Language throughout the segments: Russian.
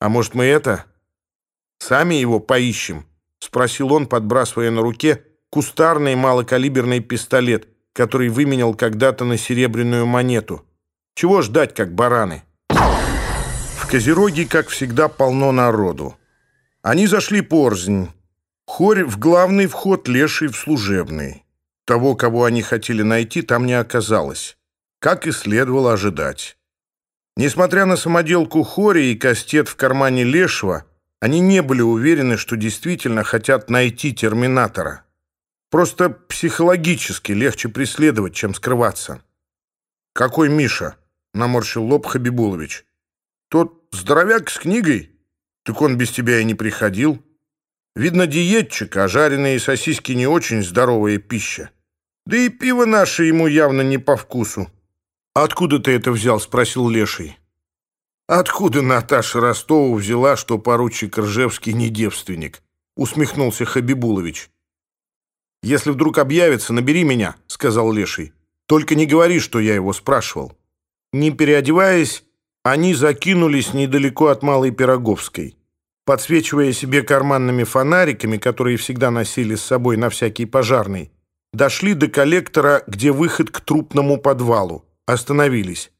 «А может, мы это? Сами его поищем?» — спросил он, подбрасывая на руке кустарный малокалиберный пистолет, который выменял когда-то на серебряную монету. «Чего ждать, как бараны?» В Козероге, как всегда, полно народу. Они зашли порзнь. Хорь в главный вход, леший в служебный. Того, кого они хотели найти, там не оказалось. Как и следовало ожидать. Несмотря на самоделку Хори и кастет в кармане Лешего, они не были уверены, что действительно хотят найти Терминатора. Просто психологически легче преследовать, чем скрываться. «Какой Миша?» — наморщил лоб Хабибулович. «Тот здоровяк с книгой? Так он без тебя и не приходил. Видно, диетчик, а жареные сосиски не очень здоровая пища. Да и пиво наше ему явно не по вкусу». «Откуда ты это взял?» — спросил Леший. «Откуда Наташа Ростова взяла, что поручик Ржевский не девственник?» — усмехнулся Хабибулович. «Если вдруг объявится, набери меня», — сказал Леший. «Только не говори, что я его спрашивал». Не переодеваясь, они закинулись недалеко от Малой Пироговской. Подсвечивая себе карманными фонариками, которые всегда носили с собой на всякий пожарный, дошли до коллектора, где выход к трупному подвалу остановились.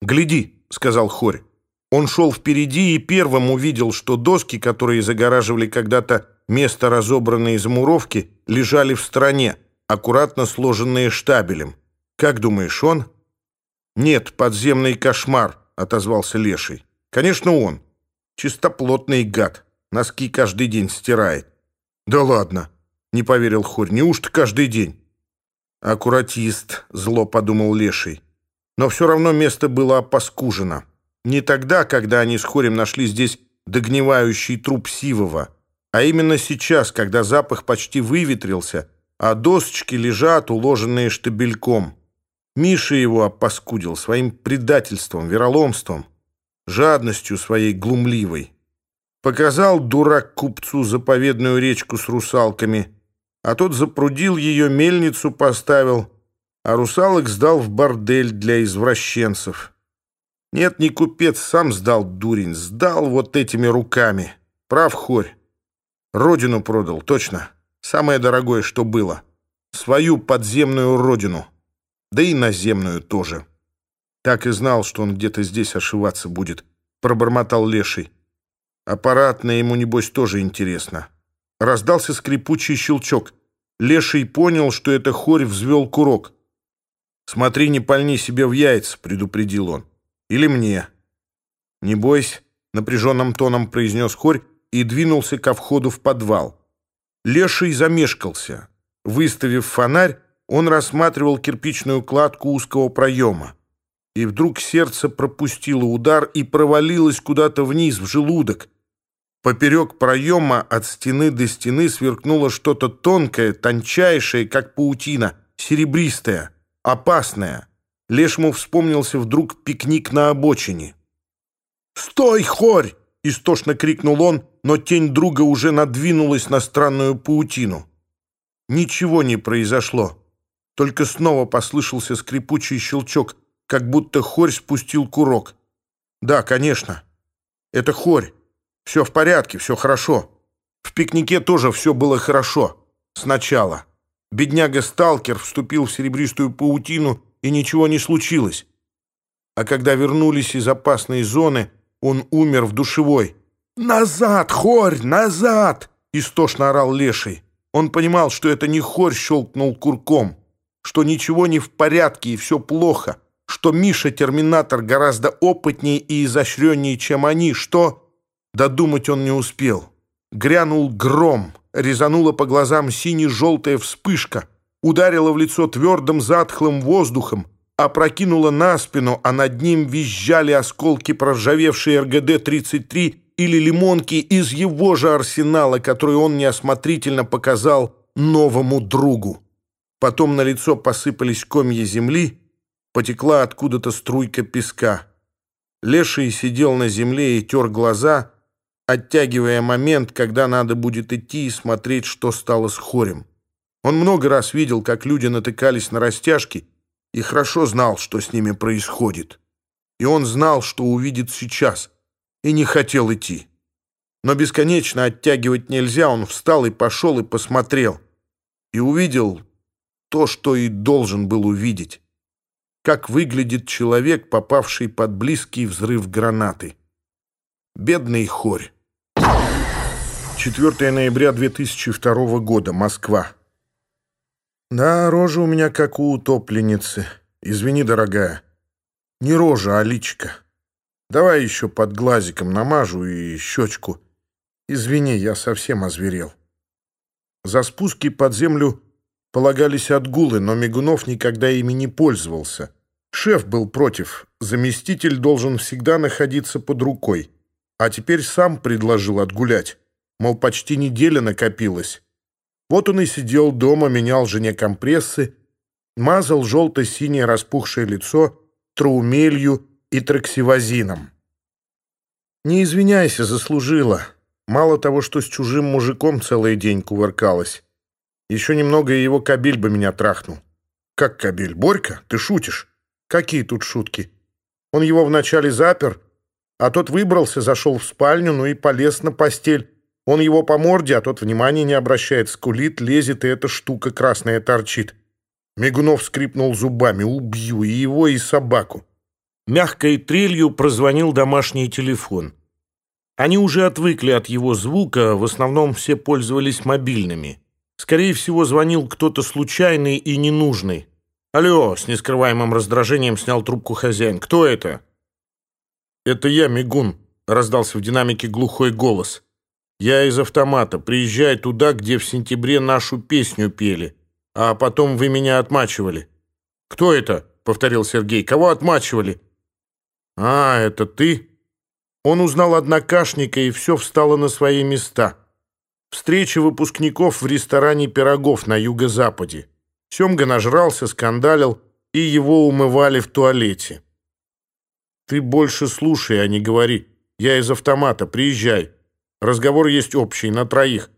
«Гляди», — сказал Хорь. Он шел впереди и первым увидел, что доски, которые загораживали когда-то место, разобранной измуровки, лежали в стороне, аккуратно сложенные штабелем. «Как думаешь, он?» «Нет, подземный кошмар», — отозвался Леший. «Конечно, он. Чистоплотный гад. Носки каждый день стирает». «Да ладно», — не поверил Хорь. «Неужто каждый день?» «Аккуратист», — зло подумал Леший. Но все равно место было опаскужено. Не тогда, когда они с Хорем нашли здесь догнивающий труп Сивова, а именно сейчас, когда запах почти выветрился, а досочки лежат, уложенные штабельком. Миша его опаскудил своим предательством, вероломством, жадностью своей глумливой. Показал дурак купцу заповедную речку с русалками — а тот запрудил ее, мельницу поставил, а русалок сдал в бордель для извращенцев. Нет, не купец, сам сдал дурень, сдал вот этими руками. Прав хорь. Родину продал, точно. Самое дорогое, что было. Свою подземную родину. Да и наземную тоже. Так и знал, что он где-то здесь ошиваться будет, пробормотал Леший. Аппаратное ему, небось, тоже интересно. Раздался скрипучий щелчок. Леший понял, что это хорь взвел курок. «Смотри, не пальни себе в яйца», — предупредил он. «Или мне». «Не бойся», — напряженным тоном произнес хорь и двинулся ко входу в подвал. Леший замешкался. Выставив фонарь, он рассматривал кирпичную кладку узкого проема. И вдруг сердце пропустило удар и провалилось куда-то вниз, в желудок. Поперек проема от стены до стены сверкнуло что-то тонкое, тончайшее, как паутина, серебристое, опасное. Лешму вспомнился вдруг пикник на обочине. «Стой, хорь!» — истошно крикнул он, но тень друга уже надвинулась на странную паутину. Ничего не произошло. Только снова послышался скрипучий щелчок, как будто хорь спустил курок. «Да, конечно, это хорь». Все в порядке, все хорошо. В пикнике тоже все было хорошо. Сначала. Бедняга-сталкер вступил в серебристую паутину, и ничего не случилось. А когда вернулись из опасной зоны, он умер в душевой. «Назад, хорь, назад!» — истошно орал леший. Он понимал, что это не хорь щелкнул курком, что ничего не в порядке и все плохо, что Миша-терминатор гораздо опытнее и изощреннее, чем они, что... Додумать он не успел. Грянул гром, резанула по глазам сине-желтая вспышка, ударила в лицо твердым затхлым воздухом, опрокинула на спину, а над ним визжали осколки проржавевшей РГД-33 или лимонки из его же арсенала, который он неосмотрительно показал новому другу. Потом на лицо посыпались комья земли, потекла откуда-то струйка песка. Леший сидел на земле и тер глаза — оттягивая момент, когда надо будет идти и смотреть, что стало с хорем. Он много раз видел, как люди натыкались на растяжки, и хорошо знал, что с ними происходит. И он знал, что увидит сейчас. и не хотел идти. Но бесконечно оттягивать нельзя, он встал и пошел и посмотрел. И увидел то, что и должен был увидеть. Как выглядит человек, попавший под близкий взрыв гранаты. Бедный хорь. 4 ноября 2002 года, Москва. Да, рожа у меня как у утопленницы. Извини, дорогая. Не рожа, а личка. Давай еще под глазиком намажу и щечку. Извини, я совсем озверел. За спуски под землю полагались отгулы, но Мигунов никогда ими не пользовался. Шеф был против. Заместитель должен всегда находиться под рукой. А теперь сам предложил отгулять. Мол, почти неделя накопилась. Вот он и сидел дома, менял жене компрессы, мазал желто-синее распухшее лицо траумелью и траксивозином. «Не извиняйся, заслужила. Мало того, что с чужим мужиком целый день кувыркалась. Еще немного, и его кабель бы меня трахнул». «Как кабель? Борька? Ты шутишь?» «Какие тут шутки?» Он его вначале запер, а тот выбрался, зашел в спальню, ну и полез на постель. Он его по морде, а тот внимания не обращает, скулит, лезет, и эта штука красная торчит. Мигунов скрипнул зубами. «Убью и его, и собаку». Мягкой трелью прозвонил домашний телефон. Они уже отвыкли от его звука, в основном все пользовались мобильными. Скорее всего, звонил кто-то случайный и ненужный. «Алло!» — с нескрываемым раздражением снял трубку хозяин. «Кто это?» «Это я, Мигун», — раздался в динамике глухой голос. «Я из автомата. Приезжай туда, где в сентябре нашу песню пели, а потом вы меня отмачивали». «Кто это?» — повторил Сергей. «Кого отмачивали?» «А, это ты?» Он узнал однокашника, и все встало на свои места. Встреча выпускников в ресторане «Пирогов» на юго-западе. Семга нажрался, скандалил, и его умывали в туалете. Ты больше слушай, а не говори. Я из автомата, приезжай. Разговор есть общий, на троих.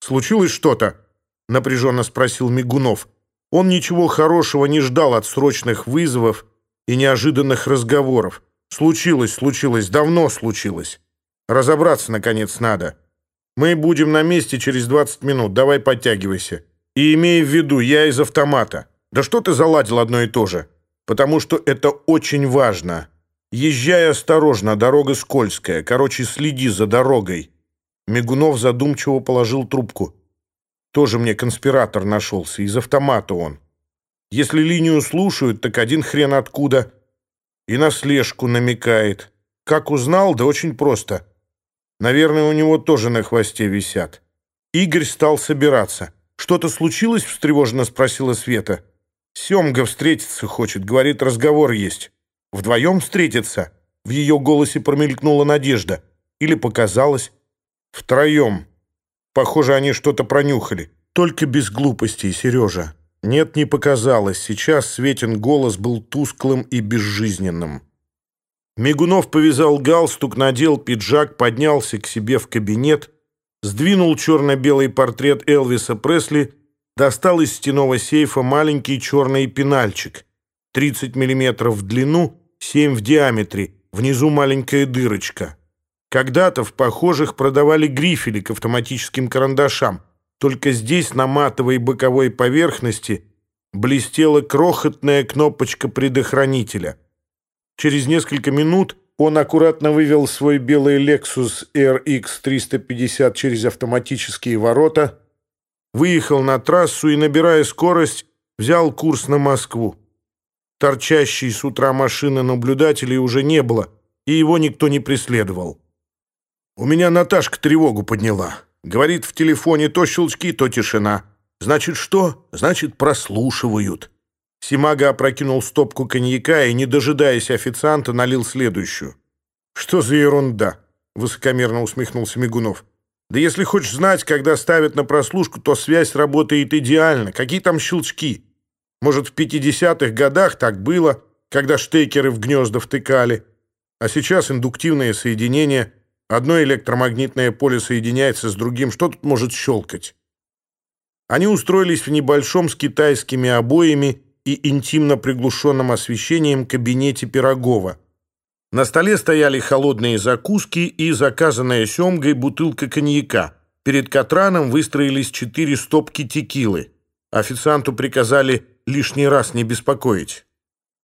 Случилось что-то? Напряженно спросил Мигунов. Он ничего хорошего не ждал от срочных вызовов и неожиданных разговоров. Случилось, случилось, давно случилось. Разобраться, наконец, надо. Мы будем на месте через 20 минут, давай подтягивайся. И имей в виду, я из автомата. Да что ты заладил одно и то же? потому что это очень важно. Езжай осторожно, дорога скользкая. Короче, следи за дорогой». Мигунов задумчиво положил трубку. «Тоже мне конспиратор нашелся, из автомата он. Если линию слушают, так один хрен откуда. И на слежку намекает. Как узнал, да очень просто. Наверное, у него тоже на хвосте висят». Игорь стал собираться. «Что-то случилось?» – встревоженно спросила Света. Семга встретиться хочет, говорит, разговор есть. Вдвоем встретиться?» В ее голосе промелькнула надежда. Или показалось. «Втроем. Похоже, они что-то пронюхали. Только без глупостей, Сережа». Нет, не показалось. Сейчас Светин голос был тусклым и безжизненным. Мигунов повязал галстук, надел пиджак, поднялся к себе в кабинет, сдвинул черно-белый портрет Элвиса Пресли достал из стенового сейфа маленький черный пенальчик. 30 мм в длину, 7 в диаметре, внизу маленькая дырочка. Когда-то в похожих продавали грифели к автоматическим карандашам, только здесь на матовой боковой поверхности блестела крохотная кнопочка предохранителя. Через несколько минут он аккуратно вывел свой белый Lexus RX 350 через автоматические ворота, Выехал на трассу и, набирая скорость, взял курс на Москву. Торчащей с утра машины наблюдателей уже не было, и его никто не преследовал. «У меня Наташка тревогу подняла. Говорит, в телефоне то щелчки, то тишина. Значит, что? Значит, прослушивают». Симага опрокинул стопку коньяка и, не дожидаясь официанта, налил следующую. «Что за ерунда?» — высокомерно усмехнулся Мигунов. Да если хочешь знать, когда ставят на прослушку, то связь работает идеально. Какие там щелчки? Может, в 50-х годах так было, когда штекеры в гнезда втыкали. А сейчас индуктивное соединение. Одно электромагнитное поле соединяется с другим. Что тут может щелкать? Они устроились в небольшом с китайскими обоями и интимно приглушенным освещением кабинете Пирогова. На столе стояли холодные закуски и заказанная семгой бутылка коньяка. Перед Катраном выстроились четыре стопки текилы. Официанту приказали лишний раз не беспокоить.